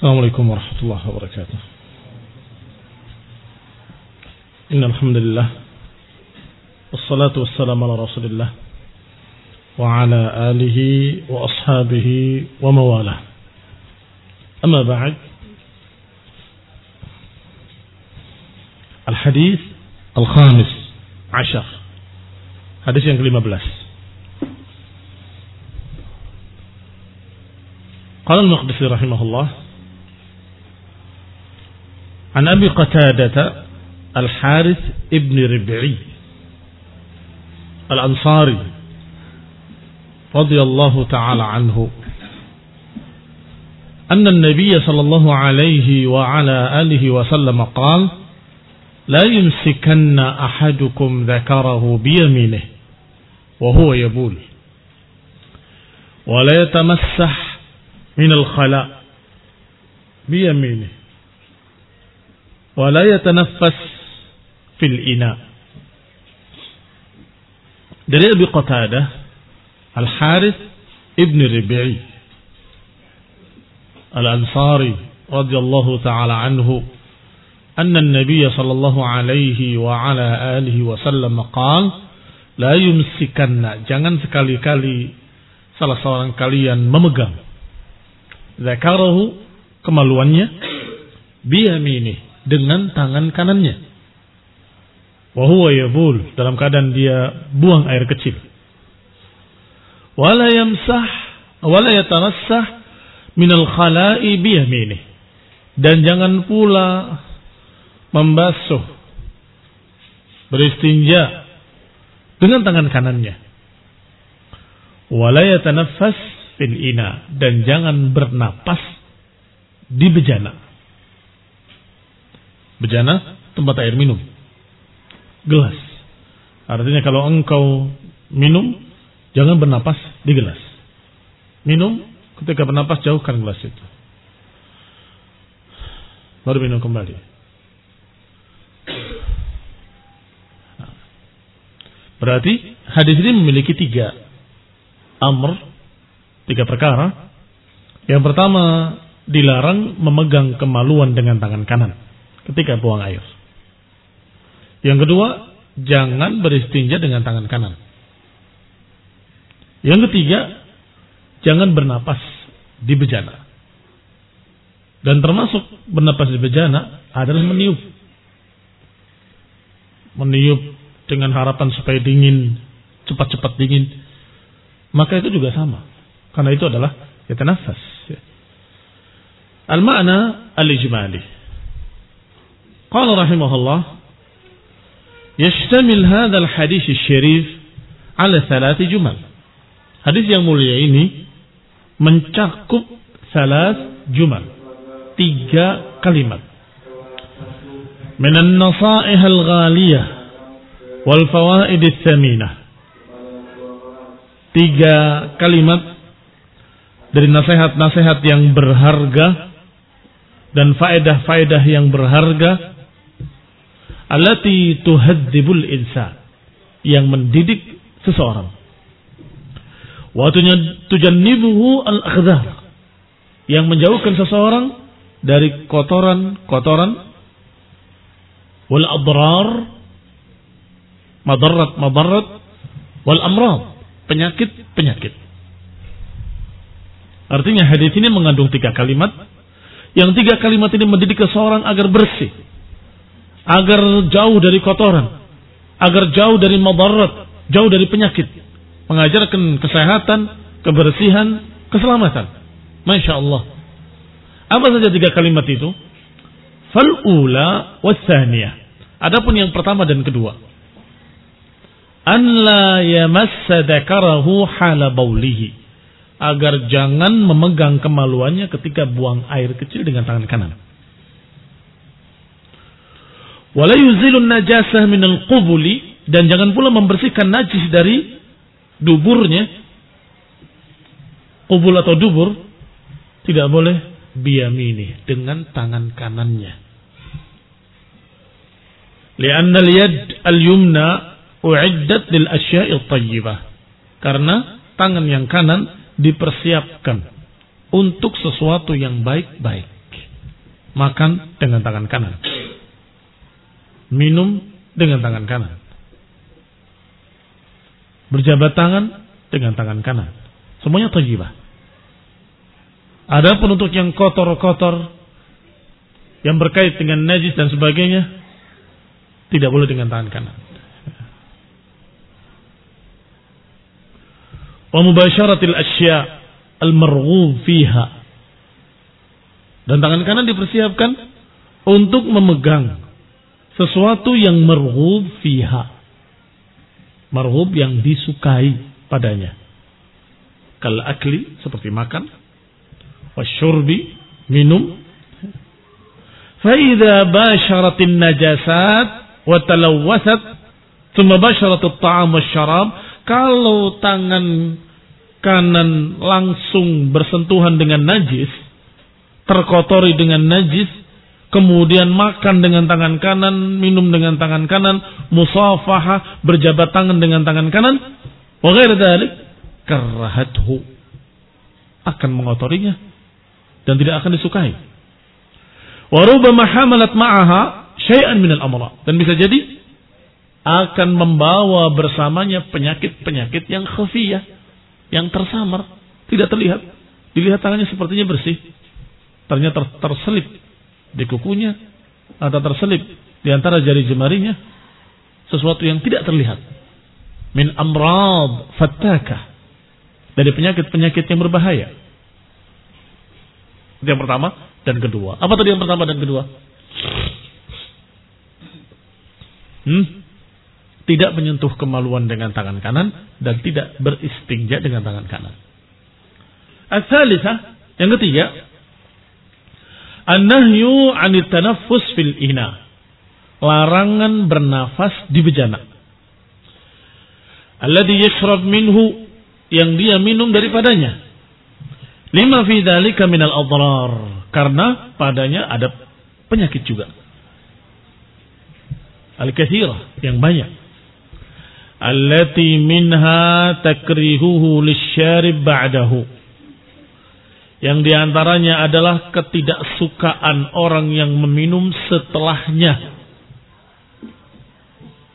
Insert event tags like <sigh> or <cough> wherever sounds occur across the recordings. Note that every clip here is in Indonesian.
السلام عليكم ورحمة الله وبركاته. إن الحمد لله والصلاة والسلام على رسول الله وعلى آله وأصحابه ومواله. أما بعد الحديث الخامس عشر حديث yang ke-15 قال المقدسي رحمه الله عن أبي قتادة الحارث ابن ربعي الأنصاري رضي الله تعالى عنه أن النبي صلى الله عليه وعلى آله وسلم قال لا يمسكن أحدكم ذكره بيمينه وهو يبول ولا يتمسح من الخلاء بيمينه. ولا يتنفس fil ina. Dari Abi Qatadah Al Harith Ibn Rabi'i Al Ansari radhiyallahu taala anhu أن النبي صلى الله عليه وعلى آله وسلم قال لا يمسكن jangan sekali-kali salah seorang kalian memegang zakarahu kemaluannya biyamini dengan tangan kanannya Wahuwa yabul dalam keadaan dia buang air kecil. Wala yamsah wala yatanassah minal khala'i biyamini. Dan jangan pula membasuh beristinja dengan tangan kanannya. Wala yatanaffas fil ina dan jangan bernapas di bejana. Bejana tempat air minum gelas. Artinya kalau engkau minum, jangan bernapas di gelas. Minum, ketika bernapas jauhkan gelas itu. Baru minum kembali. Berarti hadis ini memiliki tiga amr, tiga perkara. Yang pertama, dilarang memegang kemaluan dengan tangan kanan ketika buang air. Yang kedua, jangan beristinja dengan tangan kanan. Yang ketiga, jangan bernapas di bejana. Dan termasuk bernapas di bejana adalah meniup. Meniup dengan harapan supaya dingin, cepat-cepat dingin. Maka itu juga sama. Karena itu adalah nafas. Al-ma'na al-ijmali. Qala rahimahullah Yashtamil hadzal hadis syarif ala salat jumal. Hadis yang mulia ini mencakup salat jumal. Tiga kalimat. Min an-nasaih al-ghaliyah wal. Tiga kalimat dari nasihat-nasihat yang berharga dan faedah-faedah yang berharga allati tuhadzibul insan. Yang mendidik seseorang. Wa tujannibuhu al-akhdhar yang menjauhkan seseorang dari kotoran-kotoran wal adrar madarat-madarat wal amrad. Penyakit-penyakit artinya hadis ini mengandung tiga kalimat. Yang tiga kalimat ini mendidik seseorang agar bersih agar jauh dari kotoran, agar jauh dari madarat, jauh dari penyakit, mengajarkan kesehatan, kebersihan, keselamatan. Masya Allah. Apa saja tiga kalimat itu? Fal'ula wassaniyah. Adapun yang pertama dan kedua. An la yamassa dakarahu hala baulihi. Agar jangan memegang kemaluannya ketika buang air kecil dengan tangan kanan. Wala yuzilun najasah minal qubuli dan jangan pula membersihkan najis dari duburnya. Qubul atau dubur tidak boleh biyamini dengan tangan kanannya. Lianna al-yad al-yumna uiddat lil asya'i tayyibah. Karena tangan yang kanan dipersiapkan untuk sesuatu yang baik-baik. Makan dengan tangan kanan. Minum dengan tangan kanan. Berjabat tangan dengan tangan kanan. Semuanya tajibah. Ada penutup yang kotor-kotor yang berkait dengan najis dan sebagainya tidak boleh dengan tangan kanan. Wa mubasharatil asya al-marghub fiha. Dan tangan kanan dipersiapkan untuk memegang sesuatu yang marghub fiha. Marghub yang disukai padanya. Kal akli seperti makan, wasyurbi minum. Faida basharatin najasat wa talawwasat thumma basharat at-ta'am wasyarab kalau tangan kanan langsung bersentuhan dengan najis, terkotori dengan najis, kemudian makan dengan tangan kanan, minum dengan tangan kanan, musafahah, berjabat tangan dengan tangan kanan, wa ghair dzalik akan mengotorinya dan tidak akan disukai. Wa rubbama hamalat ma'aha syai'an min al-amra dan bisa jadi akan membawa bersamanya penyakit-penyakit yang khafiyah, yang tersamar, tidak terlihat. Dilihat tangannya sepertinya bersih, ternyata ter terselip di kukunya atau terselip di antara jari jemarinya sesuatu yang tidak terlihat. Min amrad fattaka dari penyakit-penyakit yang berbahaya. Yang pertama dan kedua. Apa tadi yang pertama dan kedua? Hmm? tidak menyentuh kemaluan dengan tangan kanan dan tidak beristinja dengan tangan kanan. Asalisah yang ketiga, an-nahyu 'anil tanaffus fil ina. Larangan bernafas di bejana. Alladhi yashrab minhu yang dia minum daripadanya. Lima fi dzalika minal adrar karena padanya ada penyakit juga. Al-katsirah yang banyak allati minha takrihuhu lisyarib ba'dahu yang di antaranya adalah ketidaksukaan orang yang meminum setelahnya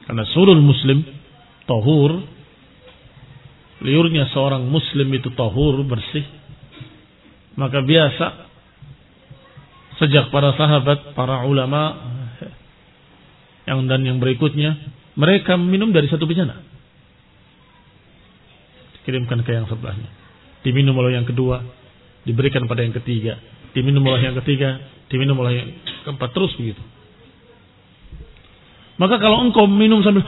karena surul muslim tahur liurnya seorang muslim itu tahur bersih maka biasa sejak para sahabat para ulama yang dan yang berikutnya mereka minum dari satu bejana. Kirimkan ke yang sebelahnya. Diminum oleh yang kedua. Diberikan pada yang ketiga. Diminum oleh yang ketiga. Diminum oleh yang keempat. Terus begitu. Maka kalau engkau minum sambil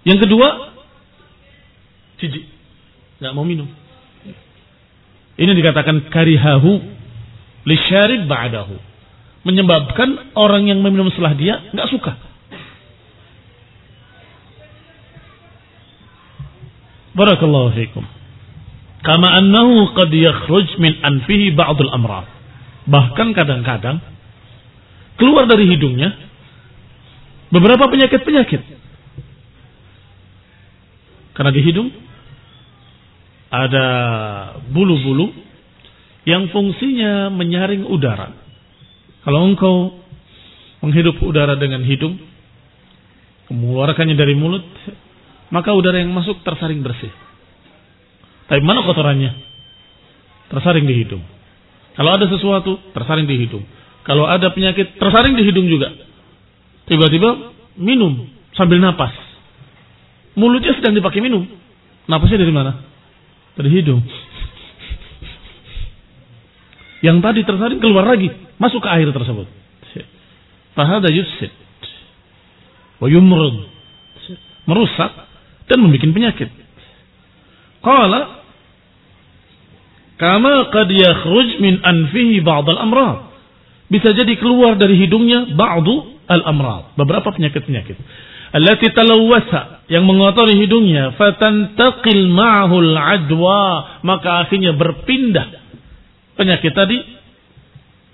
yang kedua jijik, nggak mau minum. Ini dikatakan karihahu lisyarib ba'dahu menyebabkan orang yang meminum setelah dia nggak suka. Barakallahu fiikum. Kama annahu qad yakhruj min anfihi ba'dul amrad. Bahkan kadang-kadang keluar dari hidungnya beberapa penyakit-penyakit. Karena di hidung ada bulu-bulu yang fungsinya menyaring udara. Kalau engkau menghirup udara dengan hidung, mengeluarkannya dari mulut, maka udara yang masuk tersaring bersih. Tapi mana kotorannya? Tersaring di hidung. Kalau ada sesuatu, tersaring di hidung. Kalau ada penyakit, tersaring di hidung juga. Tiba-tiba minum sambil napas. Mulutnya sedang dipakai minum. Napasnya dari mana? Dari hidung. Yang tadi tersaring keluar lagi, masuk ke air tersebut. Fahada yufsid. Wa. Merusak dan membuat penyakit. Qala kama qad yakhruj min anfihi ba'd al-amrad. Bisa jadi keluar dari hidungnya ba'du al-amrad, beberapa penyakit-penyakit. Allati talawwasa yang mengotori hidungnya fatantaqil ma'ahu al-adwa, maka akhirnya berpindah penyakit tadi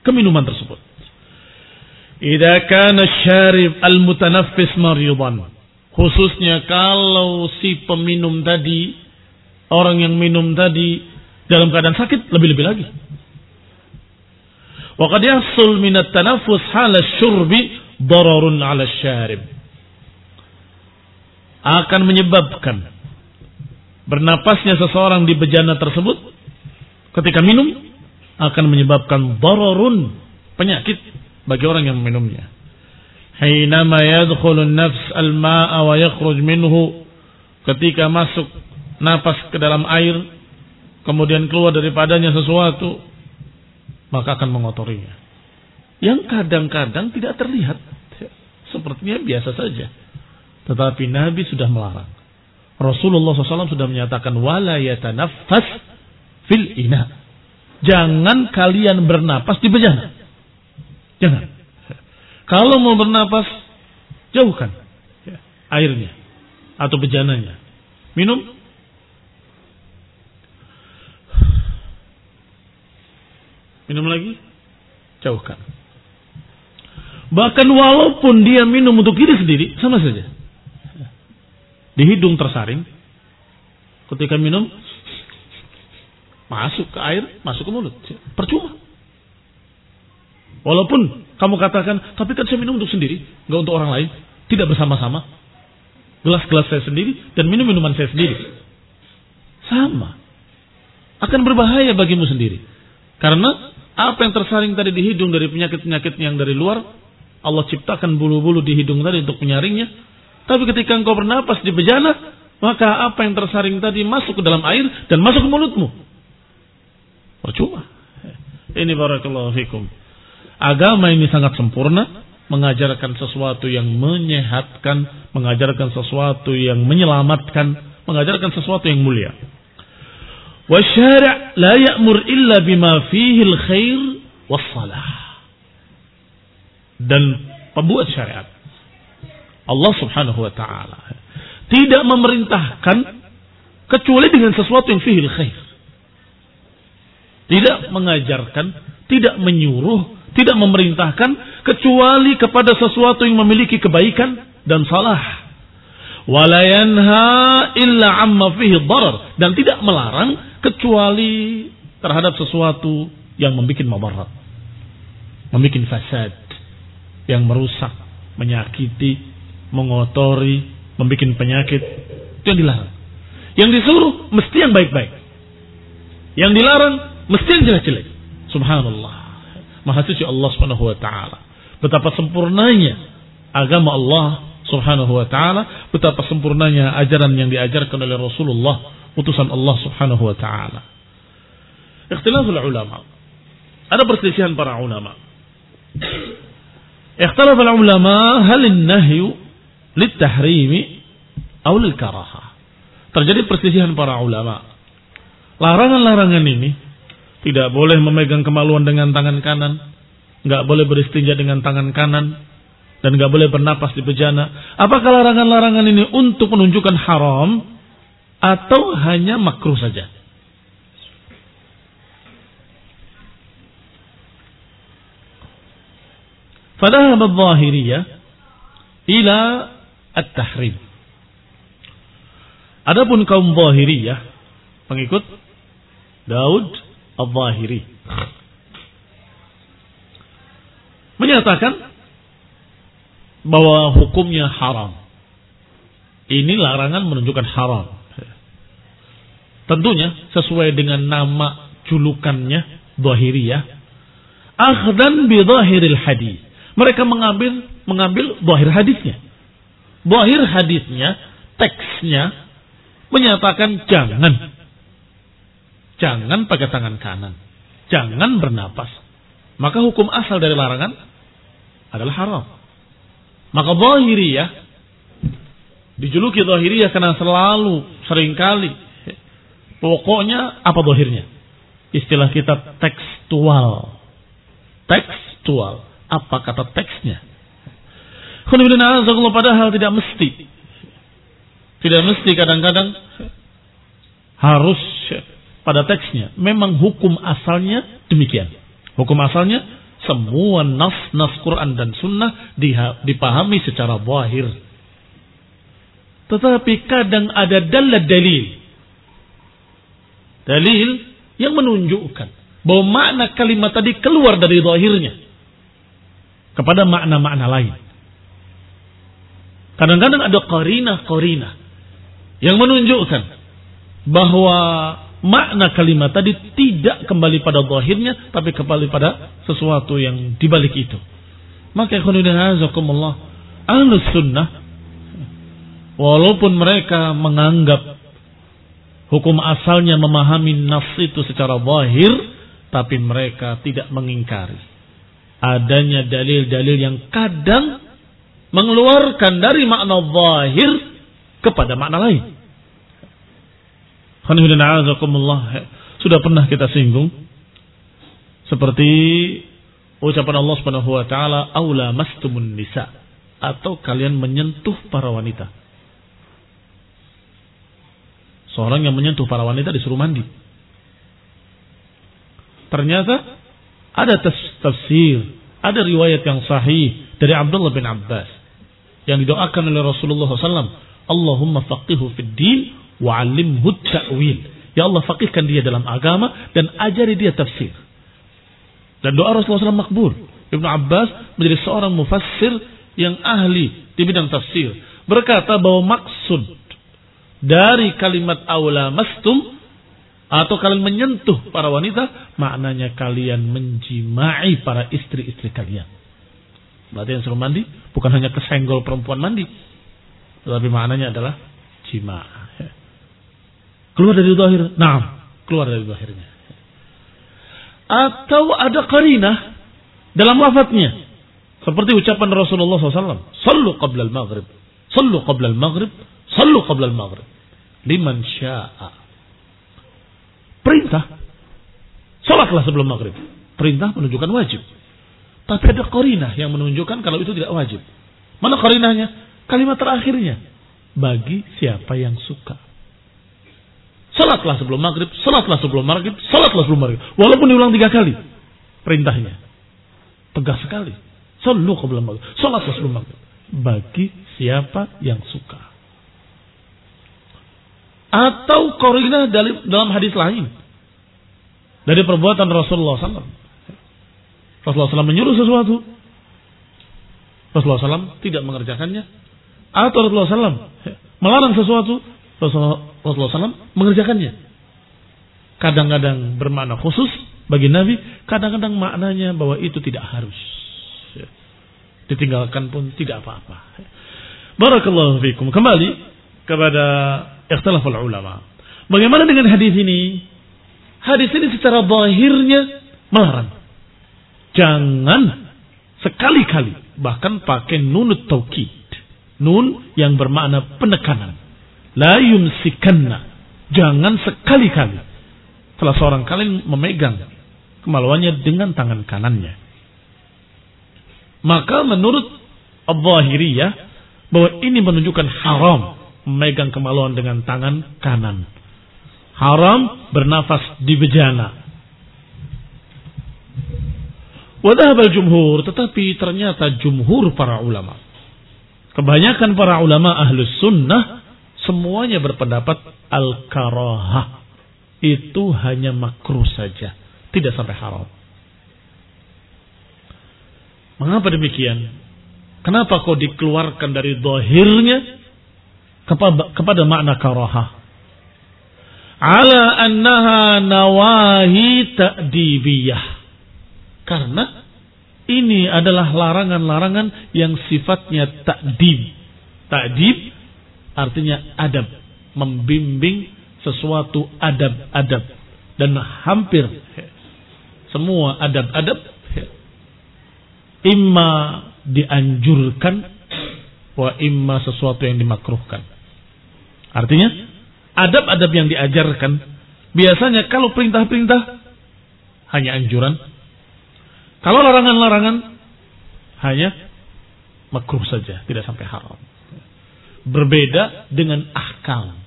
ke minuman tersebut. Idza kana syarib al-mutanaffis maridan. Khususnya kalau si peminum tadi orang yang minum tadi dalam keadaan sakit lebih-lebih lagi. Wa qad yahsul min at-tanaffus hala syurbi dararun 'ala syarib. Akan menyebabkan bernapasnya seseorang di bejana tersebut ketika minum akan menyebabkan dararun penyakit bagi orang yang meminumnya. Hainama an-nafs al-ma'a wa yakhruj minhu ketika masuk napas ke dalam air kemudian keluar daripadanya sesuatu maka akan mengotorinya. Yang kadang-kadang tidak terlihat sepertinya biasa saja. Tetapi Nabi sudah melarang. Rasulullah SAW sudah menyatakan wala yatanaffas fil ina. Jangan kalian bernapas di bejana. Jangan. Kalau mau bernapas, jauhkan airnya atau bejananya. Minum. Minum lagi, jauhkan. Bahkan walaupun dia minum untuk diri sendiri, sama saja. Di hidung tersaring, ketika minum, masuk ke air, masuk ke mulut. Percuma. Walaupun kamu katakan, tapi kan saya minum untuk sendiri, nggak untuk orang lain, tidak bersama-sama. Gelas-gelas saya sendiri dan minum minuman saya sendiri. Sama. Akan berbahaya bagimu sendiri. Karena apa yang tersaring tadi di hidung dari penyakit-penyakit yang dari luar, Allah ciptakan bulu-bulu di hidung tadi untuk menyaringnya. Tapi ketika engkau bernapas di bejana, maka apa yang tersaring tadi masuk ke dalam air dan masuk ke mulutmu. Percuma. Ini barakallahu fikum. Agama ini sangat sempurna, mengajarkan sesuatu yang menyehatkan, mengajarkan sesuatu yang menyelamatkan, mengajarkan sesuatu yang mulia. Wa syari' la ya'mur illa bima fihi al-khair was-salah. Dan pembuat syariat Allah Subhanahu wa taala tidak memerintahkan kecuali dengan sesuatu yang fihi al-khair. Tidak mengajarkan, tidak menyuruh tidak memerintahkan kecuali kepada sesuatu yang memiliki kebaikan dan salah. Walayanha illa amma fihi darar dan tidak melarang kecuali terhadap sesuatu yang membuat mabarat. Membuat fasad yang merusak, menyakiti, mengotori, membuat penyakit. Itu yang dilarang. Yang disuruh mesti yang baik-baik. Yang dilarang mesti yang jelek-jelek. Subhanallah. Maha suci Allah Subhanahu wa taala. Betapa sempurnanya agama Allah Subhanahu wa taala, betapa sempurnanya ajaran yang diajarkan oleh Rasulullah utusan Allah Subhanahu wa taala. Ikhtilaful ulama. Ada perselisihan para ulama. Ikhtilaf ulama hal nahyu litahrimi atau lil karaha. Terjadi perselisihan para ulama. Larangan-larangan ini tidak boleh memegang kemaluan dengan tangan kanan. Nggak boleh beristinja dengan tangan kanan Dan nggak boleh bernapas di bejana. Apakah larangan-larangan ini untuk menunjukkan haram? Atau hanya makruh saja? فذهب الظاهرية ila at-tahrim. Adapun kaum Zahiriyah, pengikut Daud Al-Zahiri. Menyatakan bahwa hukumnya haram. Ini larangan menunjukkan haram. Tentunya sesuai dengan nama julukannya Zahiriyah. Akhdan bi zahiril hadis. Mereka mengambil mengambil zahir hadisnya. Zahir hadisnya, teksnya menyatakan jangan Jangan pakai tangan kanan. Jangan bernapas. Maka hukum asal dari larangan adalah haram. Maka zahiriyah dijuluki zahiriyah karena selalu sering kali pokoknya apa zahirnya? Istilah kita tekstual. Tekstual. Apa kata teksnya? Padahal tidak mesti. Tidak mesti kadang-kadang harus pada teksnya. Memang hukum asalnya demikian. Hukum asalnya semua nas-nas Quran dan Sunnah dipahami secara zahir. Tetapi kadang ada dalil dalil. Dalil yang menunjukkan bahwa makna kalimat tadi keluar dari zahirnya kepada makna-makna lain. Kadang-kadang ada korina-korina yang menunjukkan bahwa makna kalimat tadi tidak kembali pada zahirnya tapi kembali pada sesuatu yang dibalik itu. Maka ikhwanuddin azakumullah ahlus sunnah walaupun mereka menganggap hukum asalnya memahami nas itu secara zahir tapi mereka tidak mengingkari adanya dalil-dalil yang kadang mengeluarkan dari makna zahir kepada makna lain. Sudah pernah kita singgung seperti ucapan Allah Subhanahu wa taala aula mastumun nisa atau kalian menyentuh para wanita. Seorang yang menyentuh para wanita disuruh mandi. Ternyata ada tafsir, ada riwayat yang sahih dari Abdullah bin Abbas yang didoakan oleh Rasulullah SAW. Allahumma faqihu fid din wa alimhu ta'wil. Ya Allah faqihkan dia dalam agama dan ajari dia tafsir. Dan doa Rasulullah SAW makbul. Ibnu Abbas menjadi seorang mufassir yang ahli di bidang tafsir. Berkata bahwa maksud dari kalimat awla mastum atau kalian menyentuh para wanita, maknanya kalian menjimai para istri-istri kalian. Berarti yang suruh mandi bukan hanya kesenggol perempuan mandi, tetapi maknanya adalah jima. Keluar dari zahir, nah, keluar dari zahirnya. Atau ada karinah dalam lafadznya. Seperti ucapan Rasulullah SAW. Sallu qabla al-maghrib. Sallu qabla al-maghrib. Sallu qabla al-maghrib. Liman sya'a Perintah. Sholatlah sebelum maghrib. Perintah menunjukkan wajib. Tapi ada korinah yang menunjukkan kalau itu tidak wajib. Mana korinahnya? Kalimat terakhirnya. Bagi siapa yang suka. Salatlah sebelum maghrib, salatlah sebelum maghrib, salatlah sebelum maghrib. Walaupun diulang tiga kali. Perintahnya. Tegas sekali. Sallu maghrib. Salatlah sebelum maghrib. Bagi siapa yang suka. Atau korinah dalam hadis lain. Dari perbuatan Rasulullah SAW. Rasulullah SAW menyuruh sesuatu. Rasulullah SAW tidak mengerjakannya. Atau Rasulullah SAW melarang sesuatu. Rasulullah SAW mengerjakannya. Kadang-kadang bermakna khusus bagi Nabi. Kadang-kadang maknanya bahwa itu tidak harus. Ditinggalkan pun tidak apa-apa. Barakallahu fikum. Kembali kepada ikhtilaful ulama. Bagaimana dengan hadis ini? Hadis ini secara zahirnya melarang. Jangan sekali-kali bahkan pakai nunut taukid. Nun yang bermakna penekanan. La yumsikanna. Jangan sekali-kali. Salah seorang kalian memegang kemaluannya dengan tangan kanannya. Maka menurut Al-Zahiriyah bahwa ini menunjukkan haram memegang kemaluan dengan tangan kanan. Haram bernafas di bejana. Wadahab jumhur tetapi ternyata jumhur para ulama. Kebanyakan para ulama ahlus sunnah semuanya berpendapat al-karahah. Itu hanya makruh saja. Tidak sampai haram. Mengapa demikian? Kenapa kau dikeluarkan dari dohirnya kepada, kepada makna karaha. Ala annaha nawahi ta'dibiyah. Karena ini adalah larangan-larangan yang sifatnya ta'dib. Ta'dib artinya adab. Membimbing sesuatu adab-adab. Dan hampir semua adab-adab imma dianjurkan wa imma sesuatu yang dimakruhkan. Artinya, adab-adab yang diajarkan biasanya kalau perintah-perintah hanya anjuran. Kalau larangan-larangan hanya makruh saja, tidak sampai haram. Berbeda dengan ahkam.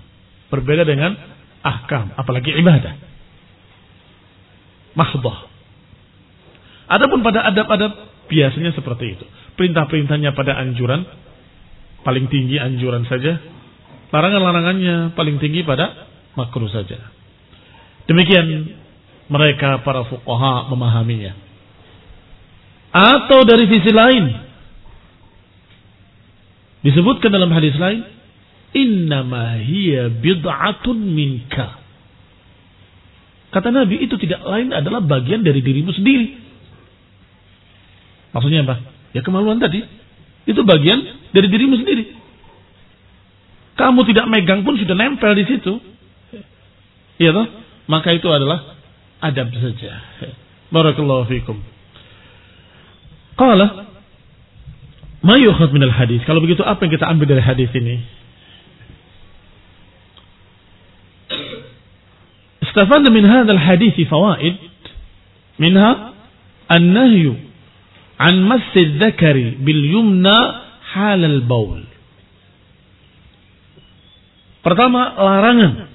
Berbeda dengan ahkam, apalagi ibadah. Mahdoh. Adapun pada adab-adab biasanya seperti itu. Perintah-perintahnya pada anjuran, paling tinggi anjuran saja, Larangan-larangannya paling tinggi pada makruh saja. Demikian mereka para fuqaha memahaminya. Atau dari sisi lain disebutkan dalam hadis lain, "Innama hiya bid'atun minka." Kata Nabi itu tidak lain adalah bagian dari dirimu sendiri. Maksudnya apa? Ya kemaluan tadi. Itu bagian dari dirimu sendiri. Kamu tidak megang pun sudah nempel di situ. Iya toh? Maka itu adalah adab saja. Barakallahu fikum. Qala Mayukhat minal hadis. Kalau begitu apa yang kita ambil dari hadis ini? Istafadna min hadal hadis fawaid minha an-nahyu an massi dzakari bil yumna halal baul. Pertama, larangan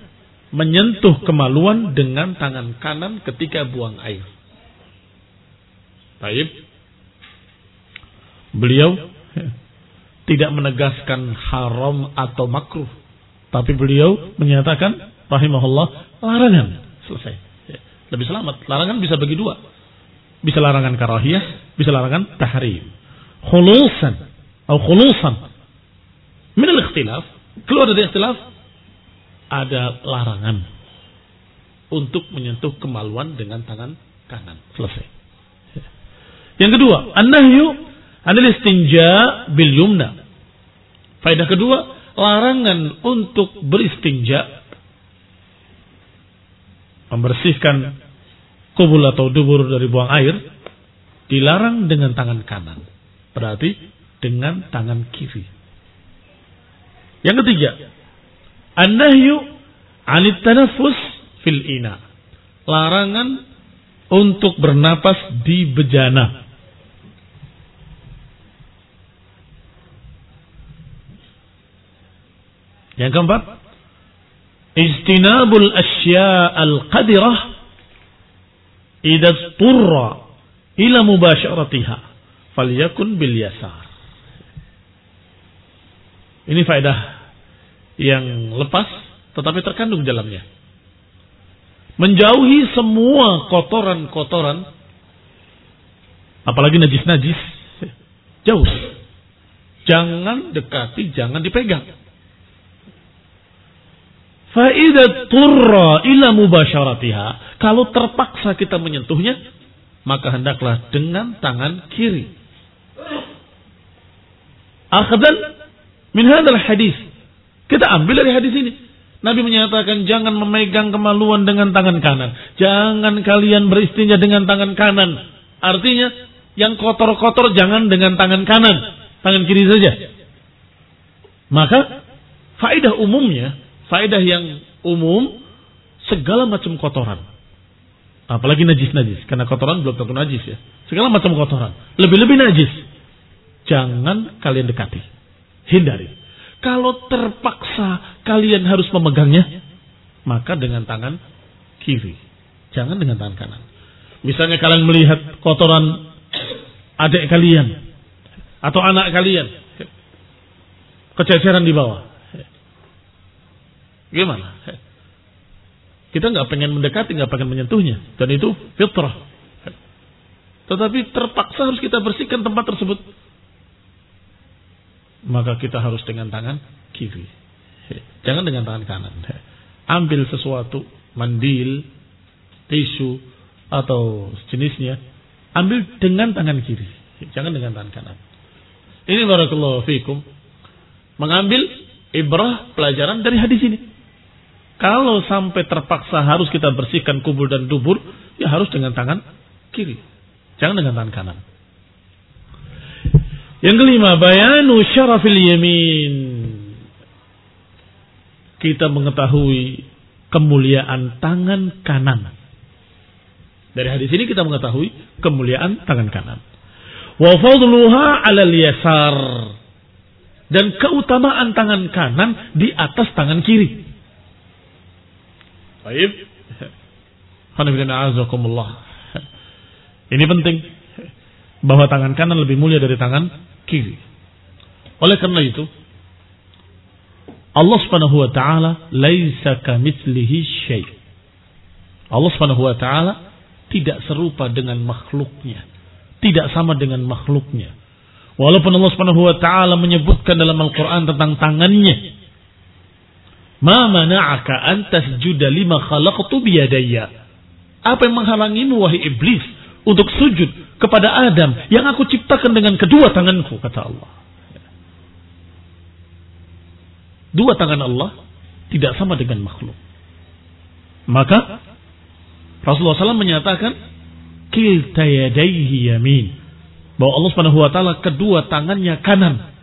menyentuh kemaluan dengan tangan kanan ketika buang air. Baik. Beliau tidak menegaskan haram atau makruh. Tapi beliau menyatakan rahimahullah larangan. Selesai. Ya. Lebih selamat. Larangan bisa bagi dua. Bisa larangan karahiyah, bisa larangan tahrim. Khulusan atau khulusan. Min al-ikhtilaf, keluar dari ikhtilaf ada larangan untuk menyentuh kemaluan dengan tangan kanan. Selesai. Ya. Yang kedua, an-nahyu adalah istinja bil yumna. Faedah kedua, larangan untuk beristinja membersihkan kubul atau dubur dari buang air dilarang dengan tangan kanan. Berarti dengan tangan kiri. Yang ketiga, an-nahyu 'anit tanaffus fil ina. Larangan untuk bernapas di bejana. Yang keempat, Ijtinabul asya al-qadirah idza turra ila mubasharatiha falyakun bil yasar. Ini faedah yang lepas tetapi terkandung dalamnya. Menjauhi semua kotoran-kotoran apalagi najis-najis jauh. Jangan dekati, jangan dipegang. Faidah turra ila mubasharatiha. Kalau terpaksa kita menyentuhnya, maka hendaklah dengan tangan kiri. Akhdan min hadal hadis. Kita ambil dari hadis ini. Nabi menyatakan jangan memegang kemaluan dengan tangan kanan. Jangan kalian beristinja dengan tangan kanan. Artinya yang kotor-kotor jangan dengan tangan kanan. Tangan kiri saja. Maka faedah umumnya faedah yang umum segala macam kotoran. Apalagi najis-najis. Karena kotoran belum tentu najis ya. Segala macam kotoran. Lebih-lebih najis. Jangan kalian dekati. Hindari. Kalau terpaksa kalian harus memegangnya. Maka dengan tangan kiri. Jangan dengan tangan kanan. Misalnya kalian melihat kotoran adik kalian. Atau anak kalian. Kececeran di bawah Gimana? Kita nggak pengen mendekati, nggak pengen menyentuhnya, dan itu fitrah. Tetapi terpaksa harus kita bersihkan tempat tersebut. Maka kita harus dengan tangan kiri. Jangan dengan tangan kanan. Ambil sesuatu, mandil, tisu, atau sejenisnya. Ambil dengan tangan kiri. Jangan dengan tangan kanan. Ini barakallahu fikum. Mengambil ibrah pelajaran dari hadis ini. Kalau sampai terpaksa harus kita bersihkan kubur dan dubur, ya harus dengan tangan kiri. Jangan dengan tangan kanan. Yang kelima, bayanu syarafil yamin. Kita mengetahui kemuliaan tangan kanan. Dari hadis ini kita mengetahui kemuliaan tangan kanan. Wa fadluha 'alal yasar. Dan keutamaan tangan kanan di atas tangan kiri. Baik. Ini penting bahwa tangan kanan lebih mulia dari tangan kiri. Oleh karena itu, Allah Subhanahu wa taala laisa kamitslihi syai. Allah Subhanahu wa taala tidak serupa dengan makhluknya. Tidak sama dengan makhluknya. Walaupun Allah taala menyebutkan dalam Al-Qur'an tentang tangannya. Ma mana'aka an tasjuda lima khalaqtu biyadayya. Apa yang menghalangimu wahai iblis untuk sujud kepada Adam yang aku ciptakan dengan kedua tanganku kata Allah. Dua tangan Allah tidak sama dengan makhluk. Maka Rasulullah SAW menyatakan kilta yadaihi yamin bahwa Allah taala kedua tangannya kanan.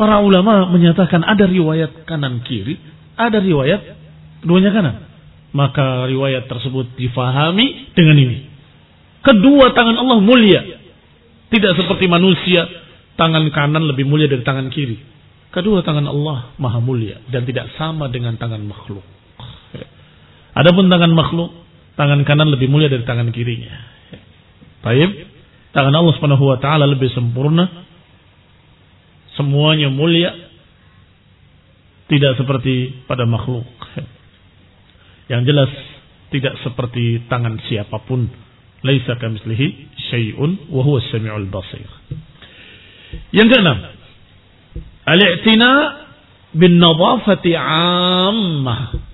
Para ulama menyatakan ada riwayat kanan kiri, ada riwayat keduanya kanan. Maka riwayat tersebut difahami dengan ini. Kedua tangan Allah mulia. Tidak seperti manusia, tangan kanan lebih mulia dari tangan kiri. Kedua tangan Allah maha mulia dan tidak sama dengan tangan makhluk. Adapun tangan makhluk, tangan kanan lebih mulia dari tangan kirinya. Baik, tangan Allah Subhanahu wa taala lebih sempurna. Semuanya mulia. Tidak seperti pada makhluk. Yang jelas tidak seperti tangan siapa pun. Laisa kamislihi syai'un wa huwa samiul basir. Yang keenam, al-i'tina bin nadafati 'ammah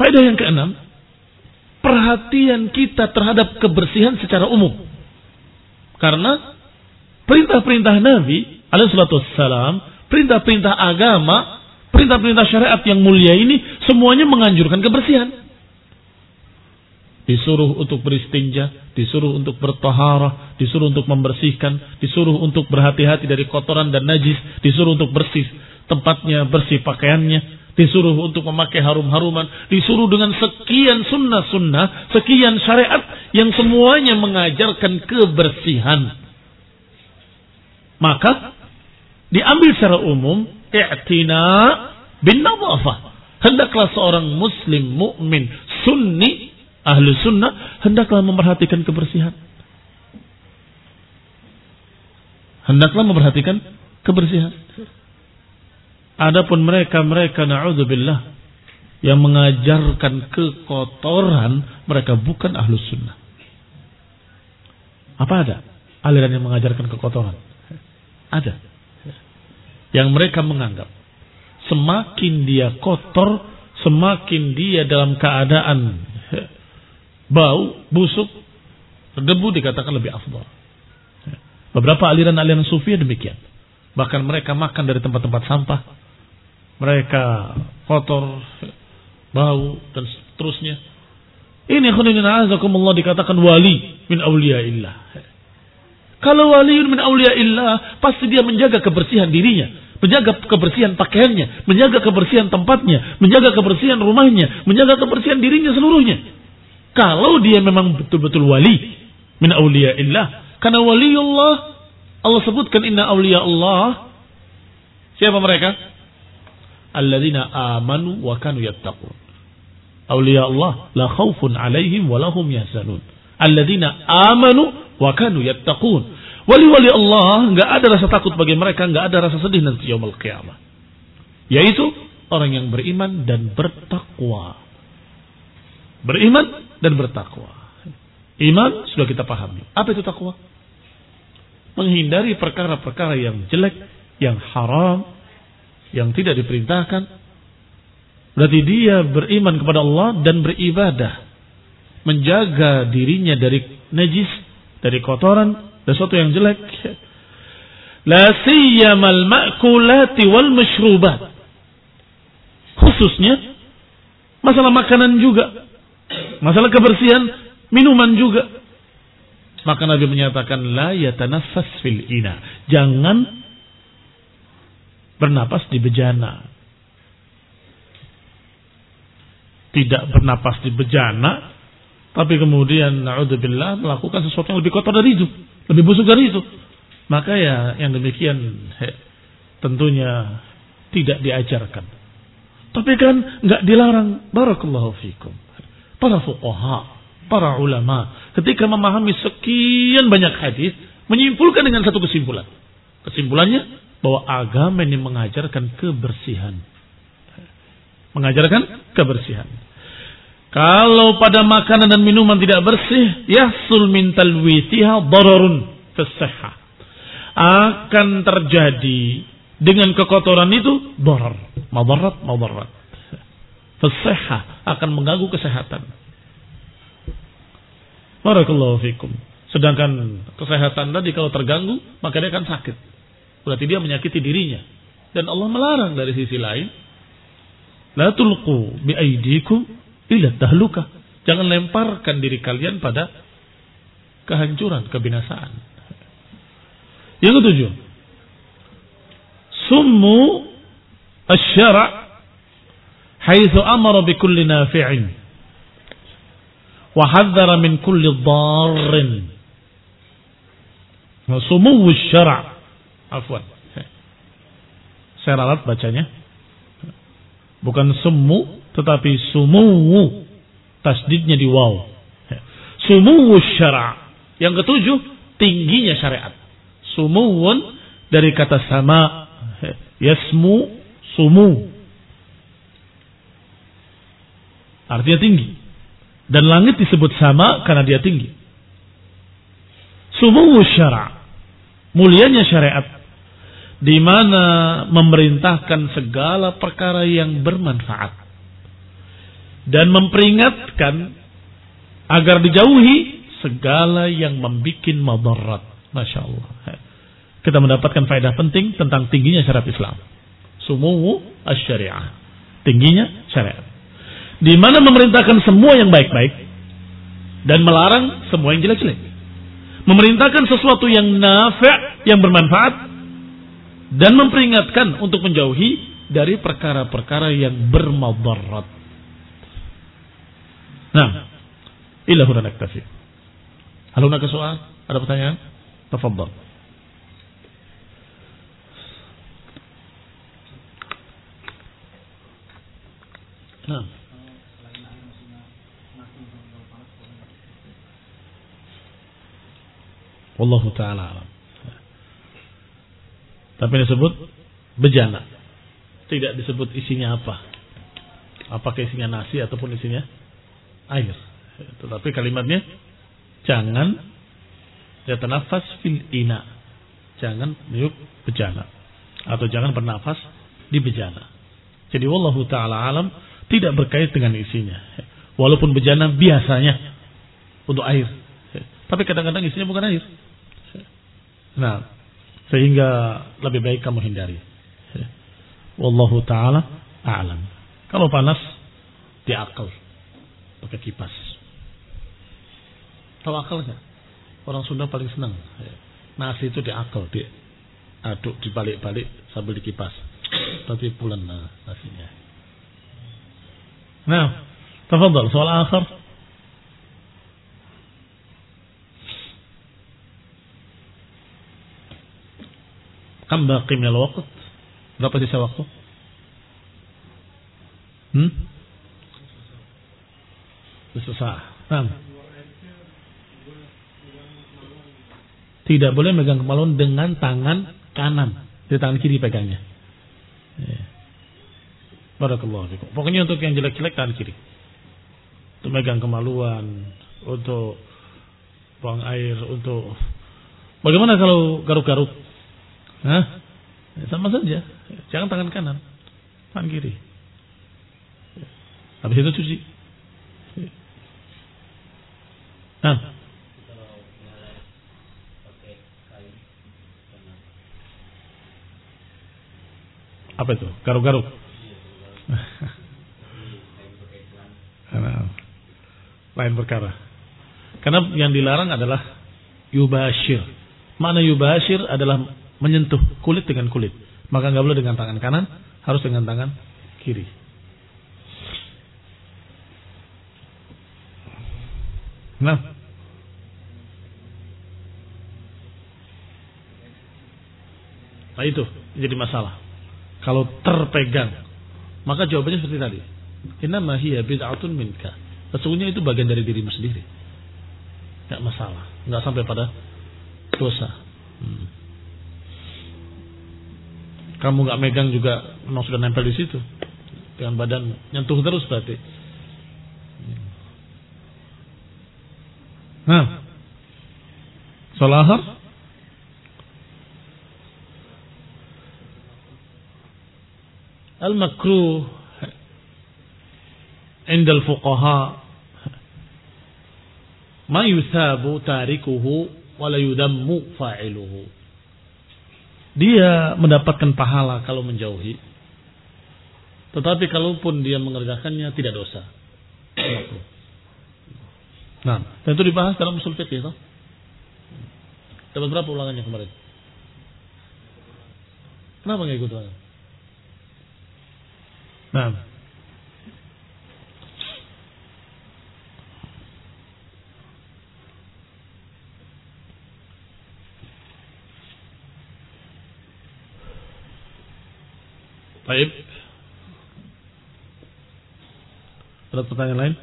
Faedah yang keenam, perhatian kita terhadap kebersihan secara umum. Karena perintah-perintah Nabi alaihissalam, perintah-perintah agama, perintah-perintah syariat yang mulia ini semuanya menganjurkan kebersihan. Disuruh untuk beristinja, disuruh untuk bertoharah, disuruh untuk membersihkan, disuruh untuk berhati-hati dari kotoran dan najis, disuruh untuk bersih tempatnya, bersih pakaiannya, disuruh untuk memakai harum-haruman, disuruh dengan sekian sunnah-sunnah, sekian syariat yang semuanya mengajarkan kebersihan. Maka diambil secara umum i'tina bin nawafah. Hendaklah seorang muslim mukmin sunni ahli sunnah hendaklah memperhatikan kebersihan. Hendaklah memperhatikan kebersihan. Adapun mereka-mereka na'udzubillah yang mengajarkan kekotoran, mereka bukan ahlus sunnah. Apa ada? Aliran yang mengajarkan kekotoran. Ada. Yang mereka menganggap semakin dia kotor, semakin dia dalam keadaan bau, busuk, debu dikatakan lebih afdal. Beberapa aliran-aliran sufi demikian. Bahkan mereka makan dari tempat-tempat sampah mereka kotor, bau dan seterusnya. Ini khuninin azakumullah dikatakan wali min illah. Kalau wali min illah, pasti dia menjaga kebersihan dirinya, menjaga kebersihan pakaiannya, menjaga kebersihan tempatnya, menjaga kebersihan rumahnya, menjaga kebersihan dirinya seluruhnya. Kalau dia memang betul-betul wali min illah, karena waliullah Allah sebutkan inna awliya Allah siapa mereka? alladzina amanu wa kanu yattaqun. Auliya Allah la khaufun alaihim wa lahum yahzanun. Alladzina amanu wa kanu yattaqun. Wali-wali Allah enggak ada rasa takut bagi mereka, enggak ada rasa sedih nanti yaumul qiyamah. Yaitu orang yang beriman dan bertakwa. Beriman dan bertakwa. Iman sudah kita pahami. Apa itu takwa? Menghindari perkara-perkara yang jelek, yang haram, yang tidak diperintahkan, berarti dia beriman kepada Allah dan beribadah, menjaga dirinya dari najis, dari kotoran, dan sesuatu yang jelek. La siyamal ma'kulati wal mashrubat. Khususnya masalah makanan juga, masalah kebersihan minuman juga. Maka Nabi menyatakan la yatanaffas fil ina. Jangan bernapas di bejana. Tidak bernapas di bejana, tapi kemudian naudzubillah melakukan sesuatu yang lebih kotor dari itu, lebih busuk dari itu. Maka ya yang demikian he, tentunya tidak diajarkan. Tapi kan nggak dilarang. Barakallahu fikum. Para fuqaha, para ulama, ketika memahami sekian banyak hadis, menyimpulkan dengan satu kesimpulan. Kesimpulannya, bahwa agama ini mengajarkan kebersihan. Mengajarkan kebersihan. Kalau pada makanan dan minuman tidak bersih, yahsul min talwithiha dararun fisihah. Akan terjadi dengan kekotoran itu darar, madarat, madarat. Fisihah akan mengganggu kesehatan. Barakallahu fikum. Sedangkan kesehatan tadi kalau terganggu, maka dia akan sakit. Berarti dia menyakiti dirinya. Dan Allah melarang dari sisi lain. La tulqu bi aidikum ila tahluka. Jangan lemparkan diri kalian pada kehancuran, kebinasaan. Yang ketujuh. Summu asy-syara' haitsu amara bi kulli nafi'in wa hadzara min kulli dharrin. Summu asy-syara' afwan. Saya ralat bacanya. Bukan summu tetapi sumuwu tasdidnya di waw. Sumuwu syara' Yang ketujuh, tingginya syariat. Sumuwun dari kata sama. Yasmu sumu. Artinya tinggi. Dan langit disebut sama karena dia tinggi. Sumuwu syara' Mulianya syariat di mana memerintahkan segala perkara yang bermanfaat dan memperingatkan agar dijauhi segala yang membuat madarat. Masya Allah. Kita mendapatkan faedah penting tentang tingginya syariat Islam. Sumuwu syariah Tingginya syariat. Di mana memerintahkan semua yang baik-baik dan melarang semua yang jelek-jelek. Memerintahkan sesuatu yang nafi' yang bermanfaat dan memperingatkan untuk menjauhi dari perkara-perkara yang bermadarat. Nah, illa huna naktafi. Hal hunaka soal? Ada pertanyaan? Tafadhal. Nah. Wallahu taala alam. Tapi disebut bejana. Tidak disebut isinya apa. Apakah isinya nasi ataupun isinya air. Tetapi kalimatnya jangan yatanafas fil ina. Jangan niup bejana atau jangan bernafas di bejana. Jadi wallahu taala alam tidak berkait dengan isinya. Walaupun bejana biasanya untuk air. Tapi kadang-kadang isinya bukan air. Nah, sehingga lebih baik kamu hindari. Wallahu taala a'lam. Kalau panas diakal pakai kipas. Tahu akal? Orang Sunda paling senang. Nasi itu diakal, diaduk, dibalik-balik sambil dikipas. Tapi pulen nah, nasinya. Nah, tafadhal soal akhir. Kam baqi al-waqt? Berapa sisa waktu? Hmm? Susah. Nah. Tidak boleh megang kemaluan dengan tangan kanan. Di tangan kiri pegangnya. Ya. Pokoknya untuk yang jelek-jelek tangan kiri. Untuk megang kemaluan, untuk buang air, untuk bagaimana kalau garuk-garuk? Hah? Ya, sama saja. Jangan tangan kanan, tangan kiri. Habis itu cuci. Nah. Apa itu? Garuk-garuk. <laughs> Lain perkara. Karena yang dilarang adalah yubashir. Mana yubashir adalah menyentuh kulit dengan kulit. Maka nggak boleh dengan tangan kanan, harus dengan tangan kiri. Nah. Nah itu jadi masalah. Kalau terpegang, maka jawabannya seperti tadi. Inna hiya bid'atun minka. Sesungguhnya itu bagian dari dirimu sendiri. Gak masalah. Gak sampai pada dosa. Hmm. Kamu gak megang juga memang sudah nempel di situ. Dengan badan nyentuh terus berarti. Nah. Salat Al-makruh عند الفقهاء ما يثاب تاركه ولا يذم فاعله dia mendapatkan pahala kalau menjauhi tetapi kalaupun dia mengerjakannya tidak dosa nah. Dan itu dibahas dalam usul fikih toh. Dapat berapa ulangannya kemarin? Kenapa nggak ikut ulangan nah. Baik. Ada pertanyaan lain?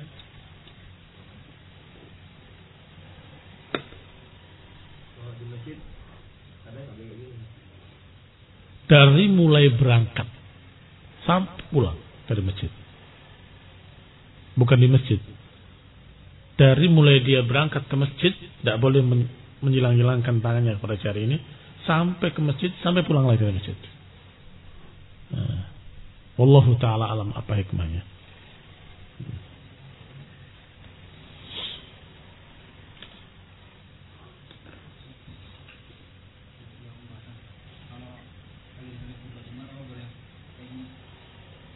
Dari mulai berangkat sampai pulang dari masjid. Bukan di masjid. Dari mulai dia berangkat ke masjid, tidak boleh menyilang-hilangkan tangannya pada hari ini, sampai ke masjid, sampai pulang lagi dari masjid. Nah, Wallahu taala alam apa hikmahnya.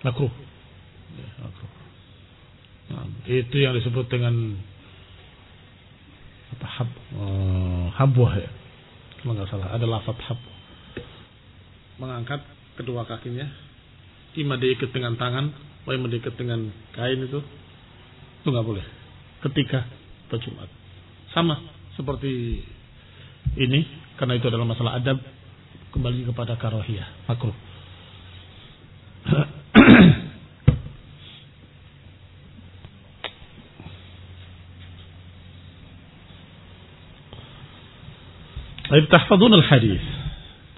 Makruh. Ya, makruh. Nah, itu yang disebut dengan apa hab uh, habwah ya. Kalau nggak salah ada lafaz hab. Mengangkat kedua kakinya ima diikat dengan tangan atau ima diikat dengan kain itu itu nggak boleh ketika berjumat sama seperti ini karena itu adalah masalah adab kembali kepada karohiyah makruh Baik tahfadun al-hadis.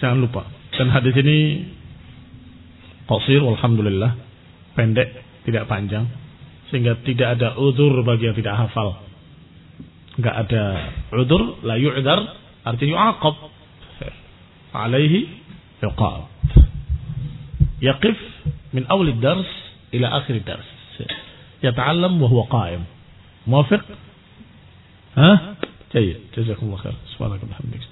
Jangan lupa. Dan hadis ini qasir alhamdulillah pendek tidak panjang sehingga tidak ada udur bagi yang tidak hafal enggak ada udur la yu'dar artinya yu'aqab alaihi yuqab yaqif min awal dars ila akhir dars يتعلم وهو قائم موافق ها جيد جزاكم الله خير سبحانك وبحمدك اشهد ان